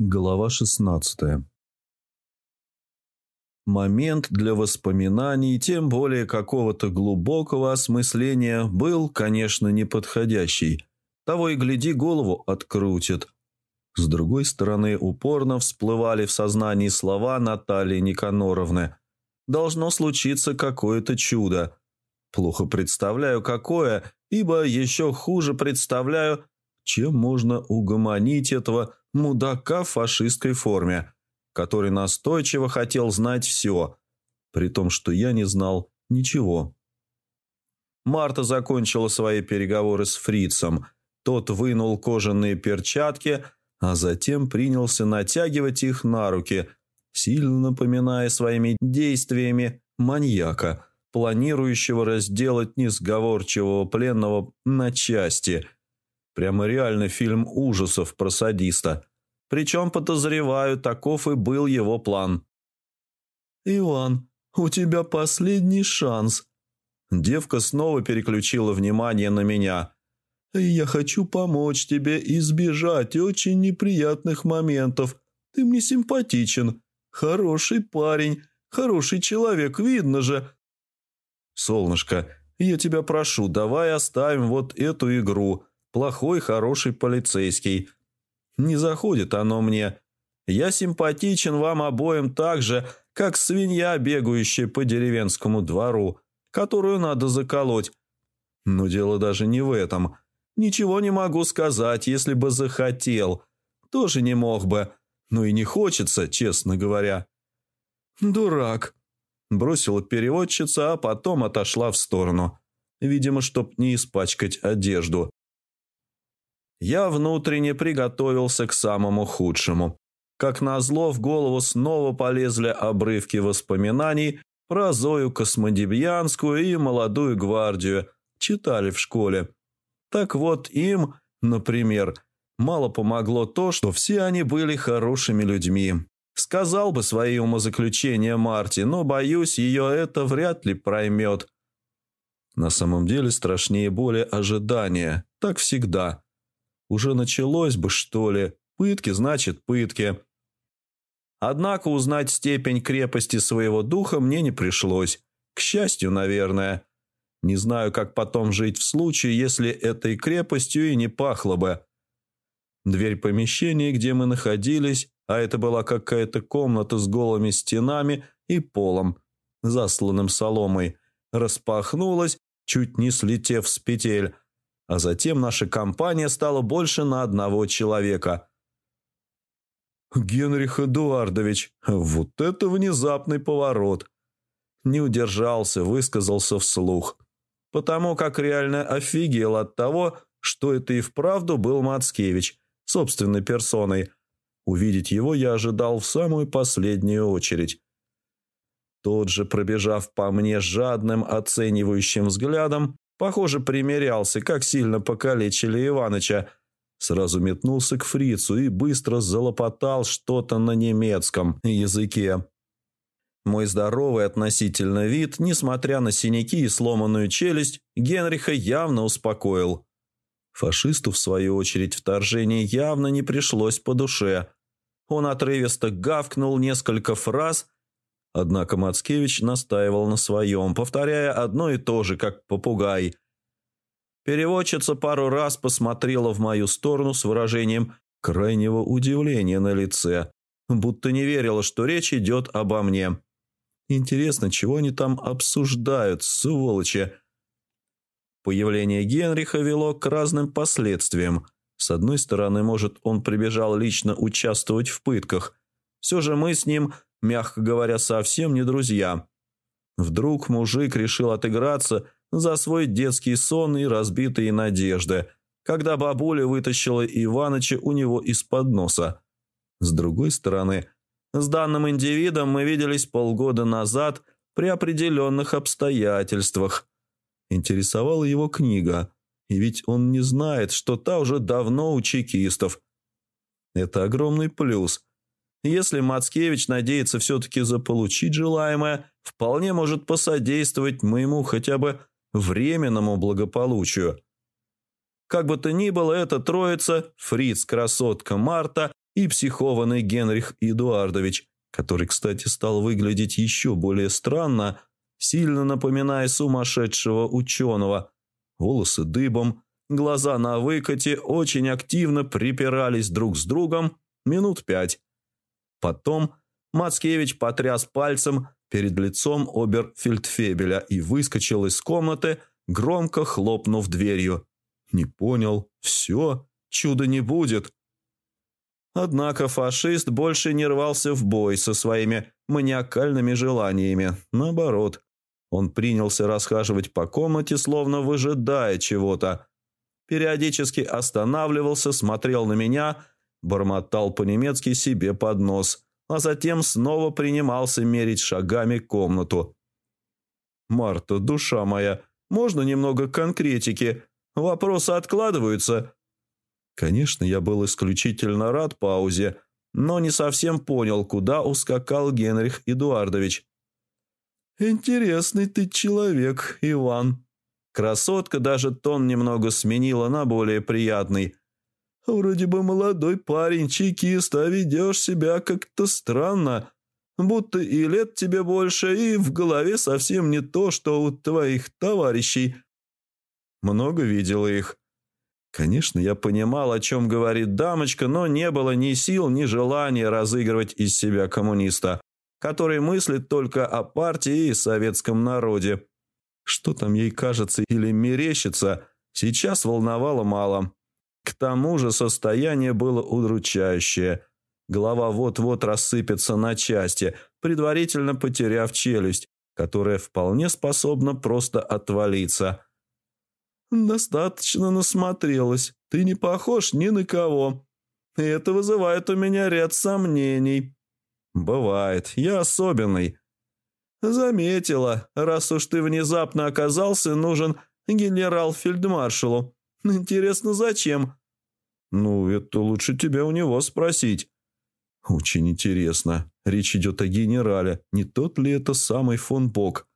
Глава 16 Момент для воспоминаний, тем более какого-то глубокого осмысления, был, конечно, неподходящий. Того и гляди, голову открутит. С другой стороны, упорно всплывали в сознании слова Натальи Никаноровны. «Должно случиться какое-то чудо». Плохо представляю, какое, ибо еще хуже представляю, чем можно угомонить этого мудака в фашистской форме, который настойчиво хотел знать все, при том, что я не знал ничего. Марта закончила свои переговоры с фрицем. Тот вынул кожаные перчатки, а затем принялся натягивать их на руки, сильно напоминая своими действиями маньяка, планирующего разделать несговорчивого пленного на части. Прямо реально фильм ужасов про садиста. Причем, подозреваю, таков и был его план. «Иван, у тебя последний шанс». Девка снова переключила внимание на меня. «Я хочу помочь тебе избежать очень неприятных моментов. Ты мне симпатичен. Хороший парень, хороший человек, видно же». «Солнышко, я тебя прошу, давай оставим вот эту игру. Плохой, хороший полицейский. Не заходит оно мне. Я симпатичен вам обоим так же, как свинья, бегающая по деревенскому двору, которую надо заколоть. Но дело даже не в этом. Ничего не могу сказать, если бы захотел. Тоже не мог бы. Ну и не хочется, честно говоря. «Дурак», – бросила переводчица, а потом отошла в сторону. Видимо, чтоб не испачкать одежду. Я внутренне приготовился к самому худшему. Как назло, в голову снова полезли обрывки воспоминаний про Зою Космодемьянскую и молодую гвардию. Читали в школе. Так вот, им, например, мало помогло то, что все они были хорошими людьми. Сказал бы свои умозаключения Марти, но, боюсь, ее это вряд ли проймет. На самом деле страшнее боли ожидания. Так всегда. Уже началось бы, что ли. Пытки значит пытки. Однако узнать степень крепости своего духа мне не пришлось. К счастью, наверное. Не знаю, как потом жить в случае, если этой крепостью и не пахло бы. Дверь помещения, где мы находились, а это была какая-то комната с голыми стенами и полом, засланным соломой, распахнулась, чуть не слетев с петель, а затем наша компания стала больше на одного человека. «Генрих Эдуардович, вот это внезапный поворот!» Не удержался, высказался вслух. Потому как реально офигел от того, что это и вправду был Мацкевич, собственной персоной. Увидеть его я ожидал в самую последнюю очередь. Тот же, пробежав по мне жадным оценивающим взглядом, Похоже, примерялся, как сильно покалечили Иваныча. Сразу метнулся к фрицу и быстро залопотал что-то на немецком языке. Мой здоровый относительно вид, несмотря на синяки и сломанную челюсть, Генриха явно успокоил. Фашисту, в свою очередь, вторжение явно не пришлось по душе. Он отрывисто гавкнул несколько фраз – Однако Мацкевич настаивал на своем, повторяя одно и то же, как попугай. Переводчица пару раз посмотрела в мою сторону с выражением крайнего удивления на лице, будто не верила, что речь идет обо мне. Интересно, чего они там обсуждают, сволочи? Появление Генриха вело к разным последствиям. С одной стороны, может, он прибежал лично участвовать в пытках. Все же мы с ним мягко говоря, совсем не друзья. Вдруг мужик решил отыграться за свой детский сон и разбитые надежды, когда бабуля вытащила Иваныча у него из-под носа. С другой стороны, с данным индивидом мы виделись полгода назад при определенных обстоятельствах. Интересовала его книга, и ведь он не знает, что та уже давно у чекистов. Это огромный плюс – если Мацкевич надеется все-таки заполучить желаемое, вполне может посодействовать моему хотя бы временному благополучию. Как бы то ни было, эта троица – Фриц, красотка Марта и психованный Генрих Эдуардович, который, кстати, стал выглядеть еще более странно, сильно напоминая сумасшедшего ученого. Волосы дыбом, глаза на выкате очень активно припирались друг с другом минут пять. Потом Мацкевич потряс пальцем перед лицом оберфельдфебеля и выскочил из комнаты, громко хлопнув дверью. Не понял. Все. Чуда не будет. Однако фашист больше не рвался в бой со своими маниакальными желаниями. Наоборот, он принялся расхаживать по комнате, словно выжидая чего-то. Периодически останавливался, смотрел на меня, бормотал по-немецки себе под нос, а затем снова принимался мерить шагами комнату. «Марта, душа моя, можно немного конкретики? Вопросы откладываются?» Конечно, я был исключительно рад паузе, но не совсем понял, куда ускакал Генрих Эдуардович. «Интересный ты человек, Иван». Красотка даже тон немного сменила на более приятный. «Вроде бы молодой парень, чекист, а ведешь себя как-то странно. Будто и лет тебе больше, и в голове совсем не то, что у твоих товарищей». Много видела их. Конечно, я понимал, о чем говорит дамочка, но не было ни сил, ни желания разыгрывать из себя коммуниста который мыслит только о партии и советском народе. Что там ей кажется или мерещится, сейчас волновало мало. К тому же состояние было удручающее. Голова вот-вот рассыпется на части, предварительно потеряв челюсть, которая вполне способна просто отвалиться. «Достаточно насмотрелась. Ты не похож ни на кого. И это вызывает у меня ряд сомнений», «Бывает. Я особенный». «Заметила. Раз уж ты внезапно оказался, нужен генерал-фельдмаршалу. Интересно, зачем?» «Ну, это лучше тебя у него спросить». «Очень интересно. Речь идет о генерале. Не тот ли это самый фон Бок?»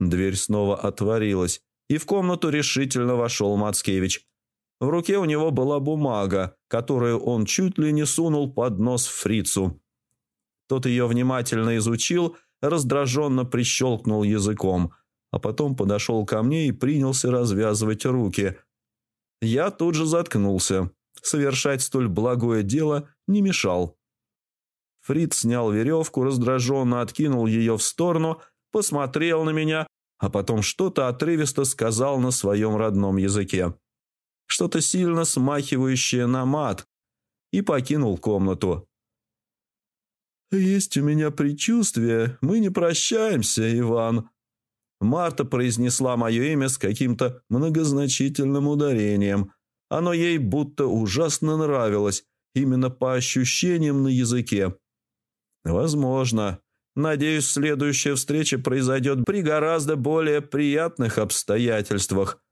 Дверь снова отворилась, и в комнату решительно вошел Мацкевич. В руке у него была бумага, которую он чуть ли не сунул под нос фрицу. Тот ее внимательно изучил, раздраженно прищелкнул языком, а потом подошел ко мне и принялся развязывать руки. Я тут же заткнулся. Совершать столь благое дело не мешал. Фрид снял веревку, раздраженно откинул ее в сторону, посмотрел на меня, а потом что-то отрывисто сказал на своем родном языке. Что-то сильно смахивающее на мат. И покинул комнату. «Есть у меня предчувствие, мы не прощаемся, Иван». Марта произнесла мое имя с каким-то многозначительным ударением. Оно ей будто ужасно нравилось, именно по ощущениям на языке. «Возможно. Надеюсь, следующая встреча произойдет при гораздо более приятных обстоятельствах.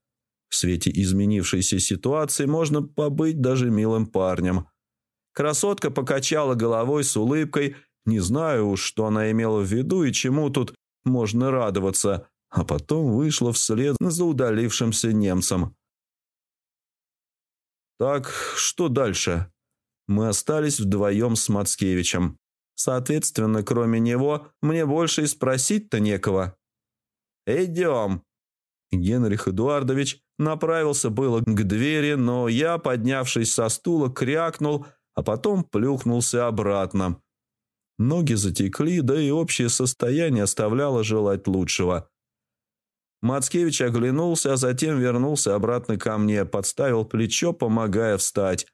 В свете изменившейся ситуации можно побыть даже милым парнем». Красотка покачала головой с улыбкой – не знаю уж, что она имела в виду и чему тут можно радоваться, а потом вышла вслед за удалившимся немцем. Так, что дальше? Мы остались вдвоем с Мацкевичем. Соответственно, кроме него, мне больше и спросить-то некого. «Идем!» Генрих Эдуардович направился было к двери, но я, поднявшись со стула, крякнул, а потом плюхнулся обратно. Ноги затекли, да и общее состояние оставляло желать лучшего. Мацкевич оглянулся, а затем вернулся обратно ко мне, подставил плечо, помогая встать.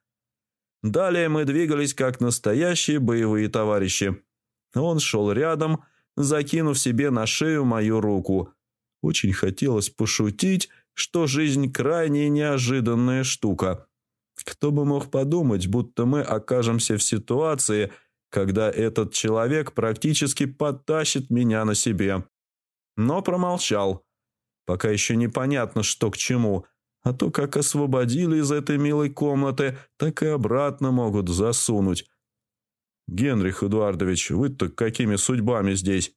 Далее мы двигались как настоящие боевые товарищи. Он шел рядом, закинув себе на шею мою руку. Очень хотелось пошутить, что жизнь крайне неожиданная штука. Кто бы мог подумать, будто мы окажемся в ситуации – когда этот человек практически подтащит меня на себе. Но промолчал. Пока еще непонятно, что к чему, а то как освободили из этой милой комнаты, так и обратно могут засунуть. «Генрих Эдуардович, вы-то какими судьбами здесь?»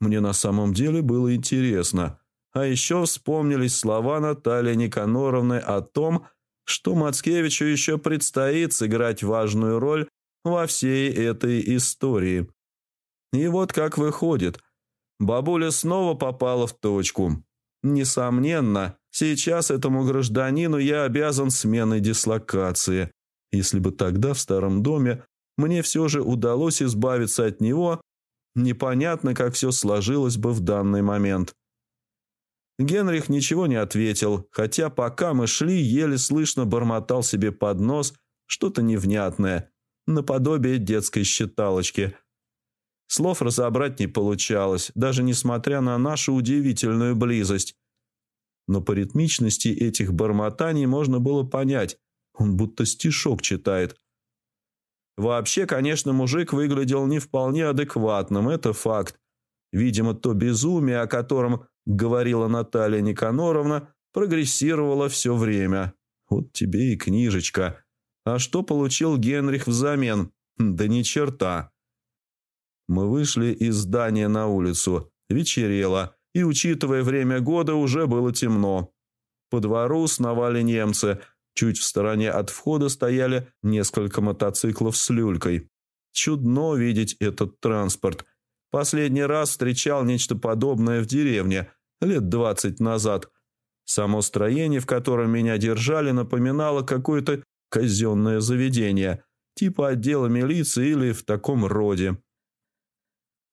Мне на самом деле было интересно. А еще вспомнились слова Натальи Никаноровны о том, что Мацкевичу еще предстоит сыграть важную роль во всей этой истории. И вот как выходит, бабуля снова попала в точку. Несомненно, сейчас этому гражданину я обязан сменой дислокации. Если бы тогда в старом доме мне все же удалось избавиться от него, непонятно, как все сложилось бы в данный момент. Генрих ничего не ответил, хотя пока мы шли, еле слышно бормотал себе под нос что-то невнятное, наподобие детской считалочки. Слов разобрать не получалось, даже несмотря на нашу удивительную близость. Но по ритмичности этих бормотаний можно было понять, он будто стишок читает. Вообще, конечно, мужик выглядел не вполне адекватным, это факт. Видимо, то безумие, о котором говорила Наталья Никаноровна, прогрессировало все время. Вот тебе и книжечка. А что получил Генрих взамен? Да ни черта. Мы вышли из здания на улицу. Вечерело, и, учитывая время года, уже было темно. По двору сновали немцы. Чуть в стороне от входа стояли несколько мотоциклов с люлькой. Чудно видеть этот транспорт – Последний раз встречал нечто подобное в деревне, лет двадцать назад. Само строение, в котором меня держали, напоминало какое-то казенное заведение, типа отдела милиции или в таком роде.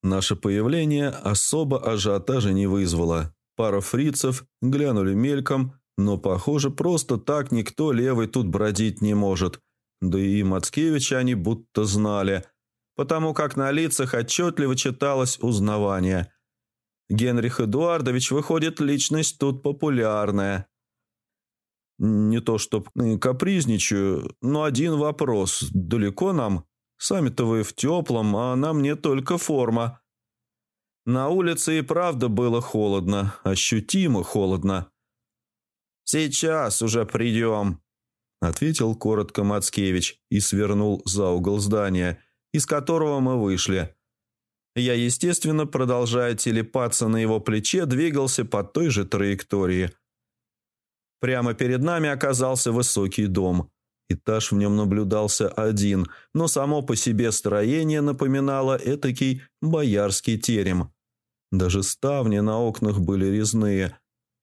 Наше появление особо ажиотажа не вызвало. Пара фрицев глянули мельком, но, похоже, просто так никто левый тут бродить не может. Да и Мацкевича они будто знали – потому как на лицах отчетливо читалось узнавание. Генрих Эдуардович, выходит, личность тут популярная. Не то чтоб капризничаю, но один вопрос. Далеко нам? Сами-то вы в теплом, а на мне только форма. На улице и правда было холодно, ощутимо холодно. «Сейчас уже придем», — ответил коротко Мацкевич и свернул за угол здания — из которого мы вышли. Я, естественно, продолжая телепаться на его плече, двигался по той же траектории. Прямо перед нами оказался высокий дом. Этаж в нем наблюдался один, но само по себе строение напоминало этакий боярский терем. Даже ставни на окнах были резные.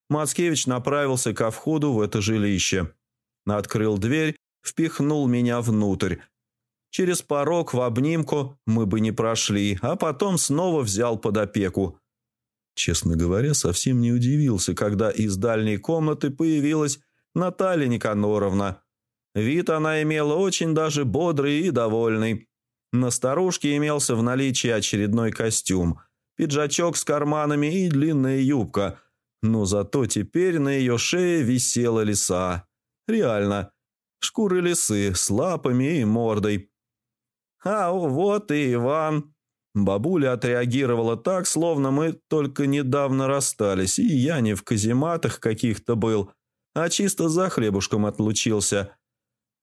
Мацкевич направился ко входу в это жилище. Открыл дверь, впихнул меня внутрь, Через порог в обнимку мы бы не прошли, а потом снова взял под опеку. Честно говоря, совсем не удивился, когда из дальней комнаты появилась Наталья Никаноровна. Вид она имела очень даже бодрый и довольный. На старушке имелся в наличии очередной костюм, пиджачок с карманами и длинная юбка, но зато теперь на ее шее висела лиса. Реально, шкуры лисы с лапами и мордой. «А вот и Иван». Бабуля отреагировала так, словно мы только недавно расстались, и я не в казематах каких-то был, а чисто за хлебушком отлучился.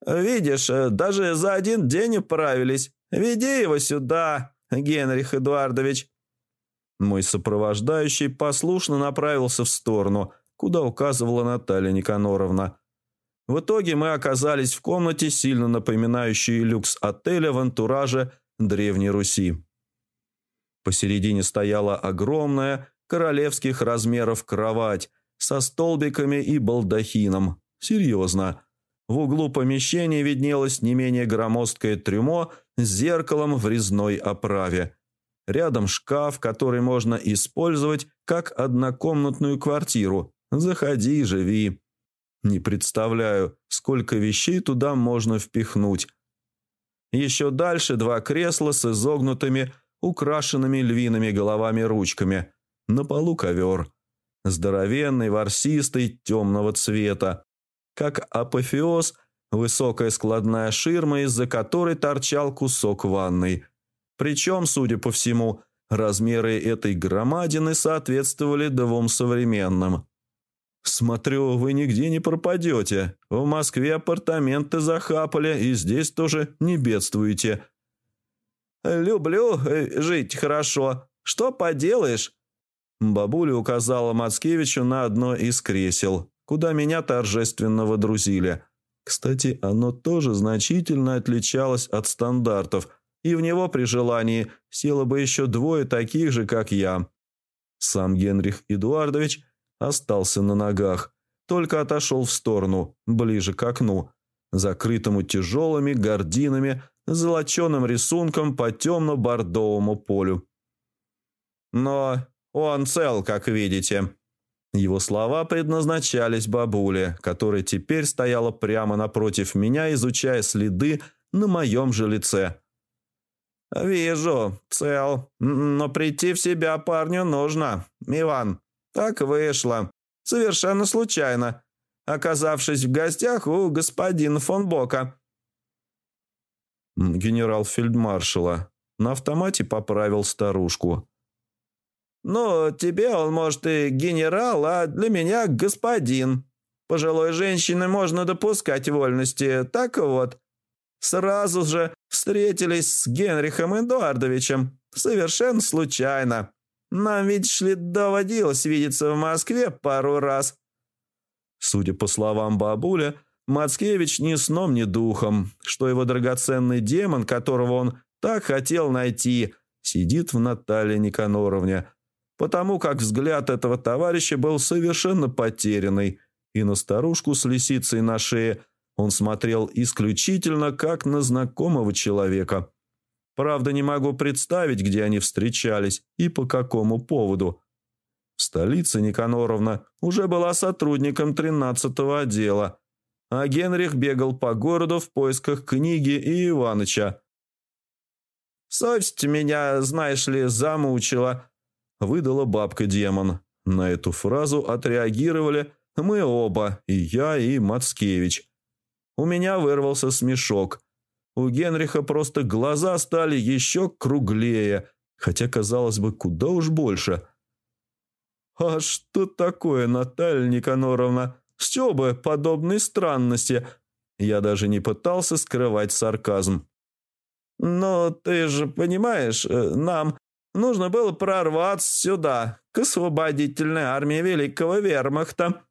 «Видишь, даже за один день управились. Веди его сюда, Генрих Эдуардович». Мой сопровождающий послушно направился в сторону, куда указывала Наталья Никаноровна. В итоге мы оказались в комнате, сильно напоминающей люкс отеля в антураже Древней Руси. Посередине стояла огромная, королевских размеров кровать со столбиками и балдахином. Серьезно. В углу помещения виднелось не менее громоздкое трюмо с зеркалом в резной оправе. Рядом шкаф, который можно использовать как однокомнатную квартиру. Заходи, живи. Не представляю, сколько вещей туда можно впихнуть. Еще дальше два кресла с изогнутыми, украшенными львиными головами-ручками. На полу ковер. Здоровенный, ворсистый, темного цвета. Как апофеоз, высокая складная ширма, из-за которой торчал кусок ванной. Причем, судя по всему, размеры этой громадины соответствовали двум современным. «Смотрю, вы нигде не пропадете. В Москве апартаменты захапали, и здесь тоже не бедствуете». «Люблю э, жить хорошо. Что поделаешь?» Бабуля указала Мацкевичу на одно из кресел, куда меня торжественно водрузили. Кстати, оно тоже значительно отличалось от стандартов, и в него при желании село бы еще двое таких же, как я. Сам Генрих Эдуардович остался на ногах, только отошел в сторону, ближе к окну, закрытому тяжелыми гординами, золоченым рисунком по темно-бордовому полю. «Но он цел, как видите», его слова предназначались бабуле, которая теперь стояла прямо напротив меня, изучая следы на моем же лице. «Вижу, цел, но прийти в себя парню нужно, Иван. Так вышло. Совершенно случайно, оказавшись в гостях у господина фон Бока». Генерал-фельдмаршала на автомате поправил старушку. Ну, тебе он, может, и генерал, а для меня господин. Пожилой женщине можно допускать вольности. Так вот, сразу же встретились с Генрихом Эдуардовичем. Совершенно случайно. Нам, видишь ли, доводилось видеться в Москве пару раз. Судя по словам бабуля, Мацкевич ни сном, ни духом, что его драгоценный демон, которого он так хотел найти, сидит в Наталье Никаноровне, потому как взгляд этого товарища был совершенно потерянный, и на старушку с лисицей на шее он смотрел исключительно как на знакомого человека. Правда, не могу представить, где они встречались и по какому поводу. В столице Никаноровна уже была сотрудником 13-го отдела, а Генрих бегал по городу в поисках книги и Иваныча. «Совесть меня, знаешь ли, замучила», выдала бабка-демон. На эту фразу отреагировали мы оба, и я, и Мацкевич. У меня вырвался смешок. У Генриха просто глаза стали еще круглее, хотя, казалось бы, куда уж больше. «А что такое, Наталья Никаноровна? С чего бы подобные странности?» Я даже не пытался скрывать сарказм. «Но ты же понимаешь, э, нам Нужно было прорваться сюда, к освободительной армии Великого Вермахта».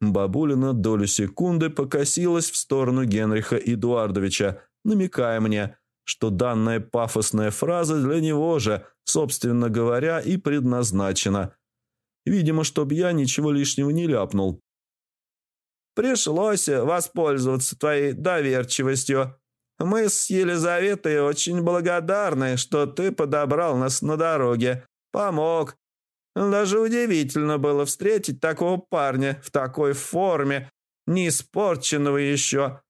Бабуля на долю секунды покосилась в сторону Генриха Эдуардовича, намекая мне, что данная пафосная фраза для него же, собственно говоря, и предназначена. Видимо, чтобы я ничего лишнего не ляпнул. «Пришлось воспользоваться твоей доверчивостью», мы с Елизаветой очень благодарны, что ты подобрал нас на дороге. Помог. Даже удивительно было встретить такого парня в такой форме, не испорченного еще».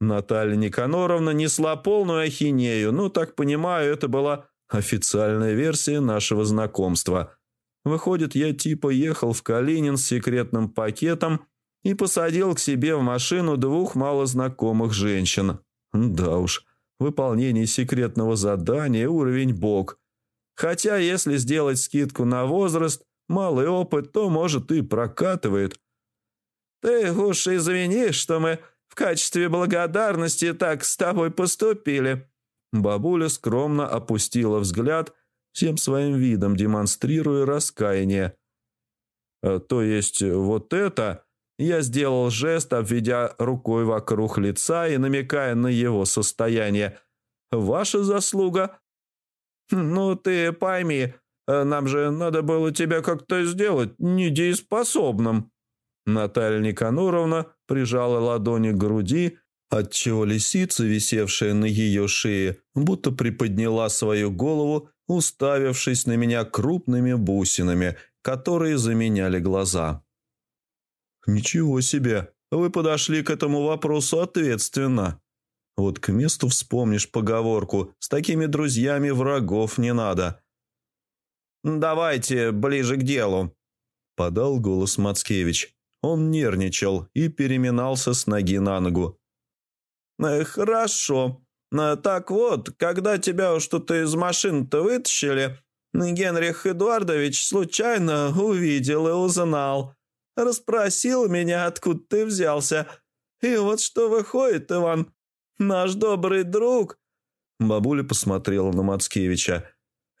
Наталья Никаноровна несла полную ахинею, ну, так понимаю, это была официальная версия нашего знакомства. Выходит, я типа ехал в Калинин с секретным пакетом и посадил к себе в машину двух малознакомых женщин. Да уж, выполнение секретного задания уровень бог. Хотя, если сделать скидку на возраст, малый опыт, то, может, и прокатывает. Ты уж извини, что мы в качестве благодарности так с тобой поступили. Бабуля скромно опустила взгляд, всем своим видом демонстрируя раскаяние. «А, «То есть вот это...» Я сделал жест, обведя рукой вокруг лица и намекая на его состояние. «Ваша заслуга?» «Ну, ты пойми, нам же надо было тебя как-то сделать недееспособным». Наталья Никаноровна прижала ладони к груди, отчего лисица, висевшая на ее шее, будто приподняла свою голову, уставившись на меня крупными бусинами, которые заменяли глаза. «Ничего себе! Вы подошли к этому вопросу ответственно. Вот к месту вспомнишь поговорку «С такими друзьями врагов не надо». «Давайте ближе к делу», – подал голос Мацкевич. Он нервничал и переминался с ноги на ногу. «Э, «Хорошо. Э, так вот, когда тебя что-то из машины-то вытащили, Генрих Эдуардович случайно увидел и узнал, расспросил меня, откуда ты взялся. И вот что выходит, Иван, наш добрый друг...» Бабуля посмотрела на Мацкевича.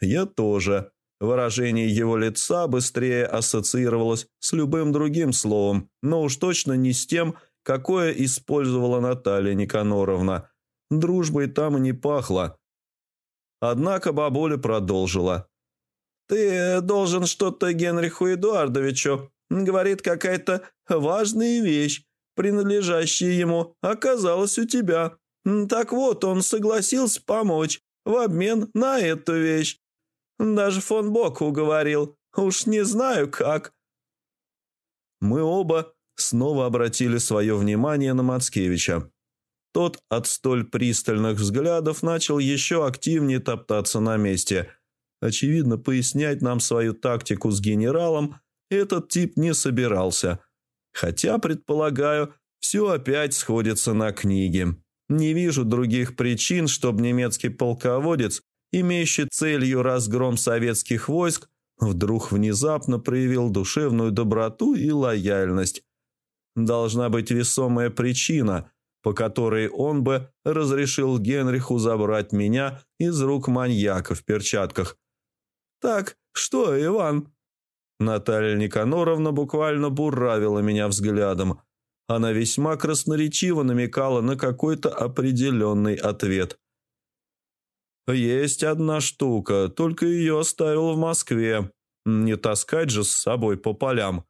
«Я тоже». Выражение его лица быстрее ассоциировалось с любым другим словом, но уж точно не с тем, какое использовала Наталья Никаноровна. Дружбой там и не пахло. Однако бабуля продолжила. «Ты должен что-то Генриху Эдуардовичу. Говорит, какая-то важная вещь, принадлежащая ему, оказалась у тебя. Так вот, он согласился помочь в обмен на эту вещь. Даже фон Бок уговорил. Уж не знаю как». Мы оба снова обратили свое внимание на Мацкевича. Тот от столь пристальных взглядов начал еще активнее топтаться на месте. Очевидно, пояснять нам свою тактику с генералом этот тип не собирался. Хотя, предполагаю, все опять сходится на книге. Не вижу других причин, чтобы немецкий полководец, имеющий целью разгром советских войск, вдруг внезапно проявил душевную доброту и лояльность. Должна быть весомая причина, по которой он бы разрешил Генриху забрать меня из рук маньяка в перчатках. «Так, что, Иван?» Наталья Никаноровна буквально буравила меня взглядом. Она весьма красноречиво намекала на какой-то определенный ответ. «Есть одна штука, только ее оставил в Москве. Не таскать же с собой по полям».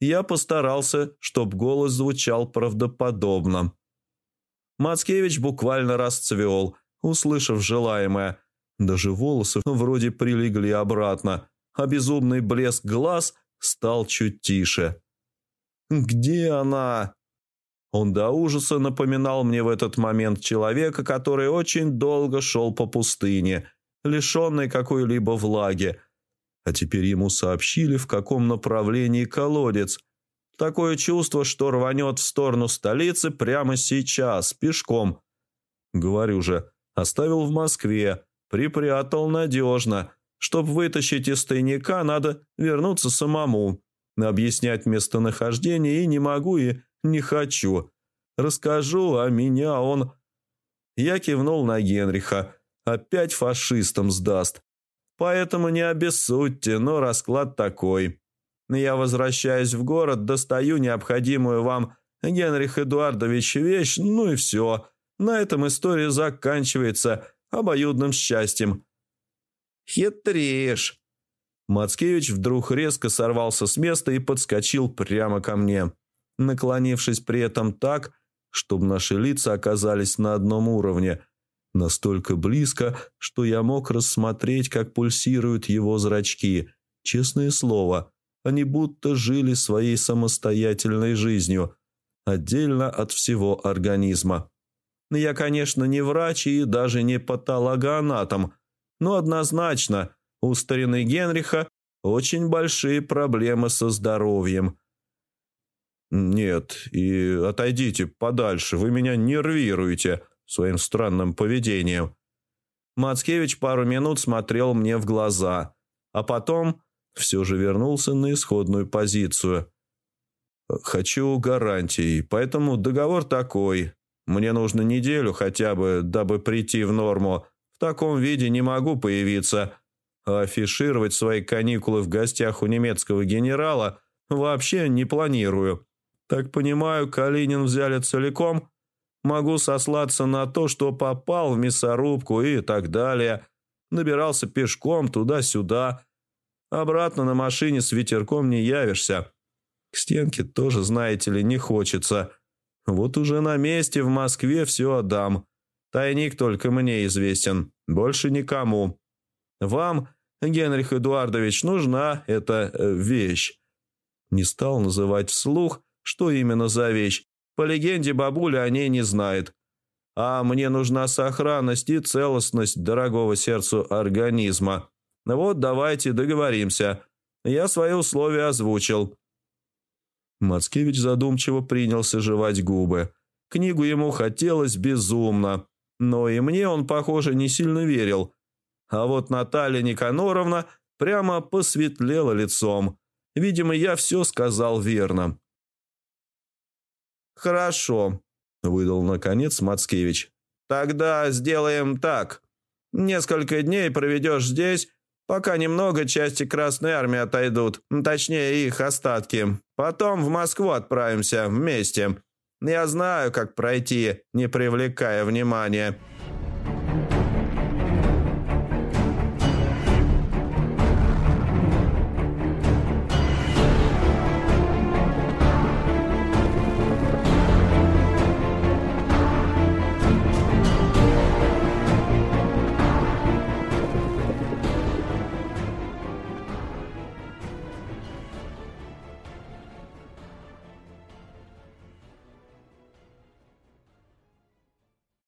Я постарался, чтоб голос звучал правдоподобно. Мацкевич буквально расцвел, услышав желаемое. Даже волосы вроде прилегли обратно, а безумный блеск глаз стал чуть тише. «Где она?» Он до ужаса напоминал мне в этот момент человека, который очень долго шел по пустыне, лишенной какой-либо влаги. А теперь ему сообщили, в каком направлении колодец – Такое чувство, что рванет в сторону столицы прямо сейчас, пешком. Говорю же, оставил в Москве, припрятал надежно. Чтоб вытащить из тайника, надо вернуться самому. Объяснять местонахождение и не могу, и не хочу. Расскажу, а меня он... Я кивнул на Генриха. Опять фашистам сдаст. Поэтому не обессудьте, но расклад такой. Я возвращаюсь в город, достаю необходимую вам, Генрих Эдуардович, вещь, ну и все. На этом история заканчивается обоюдным счастьем. Хитришь. Мацкевич вдруг резко сорвался с места и подскочил прямо ко мне, наклонившись при этом так, чтобы наши лица оказались на одном уровне, настолько близко, что я мог рассмотреть, как пульсируют его зрачки. Честное слово, они будто жили своей самостоятельной жизнью, отдельно от всего организма. Я, конечно, не врач и даже не патологоанатом, но однозначно у старины Генриха очень большие проблемы со здоровьем. «Нет, и отойдите подальше, вы меня нервируете своим странным поведением». Мацкевич пару минут смотрел мне в глаза, а потом все же вернулся на исходную позицию. «Хочу гарантий, поэтому договор такой. Мне нужно неделю хотя бы, дабы прийти в норму. В таком виде не могу появиться. А афишировать свои каникулы в гостях у немецкого генерала вообще не планирую. Так понимаю, Калинин взяли целиком. Могу сослаться на то, что попал в мясорубку и так далее. Набирался пешком туда-сюда» Обратно на машине с ветерком не явишься. К стенке тоже, знаете ли, не хочется. Вот уже на месте в Москве все отдам. Тайник только мне известен, больше никому. Вам, Генрих Эдуардович, нужна эта э, вещь. Не стал называть вслух, что именно за вещь. По легенде, бабуля о ней не знает. А мне нужна сохранность и целостность дорогого сердцу организма. Вот давайте договоримся. Я свои условия озвучил». Мацкевич задумчиво принялся жевать губы. Книгу ему хотелось безумно, но и мне он, похоже, не сильно верил. А вот Наталья Никаноровна прямо посветлела лицом. Видимо, я все сказал верно. «Хорошо», — выдал наконец Мацкевич. «Тогда сделаем так. Несколько дней проведешь здесь, Пока немного части Красной Армии отойдут, точнее их остатки. Потом в Москву отправимся вместе. Я знаю, как пройти, не привлекая внимания.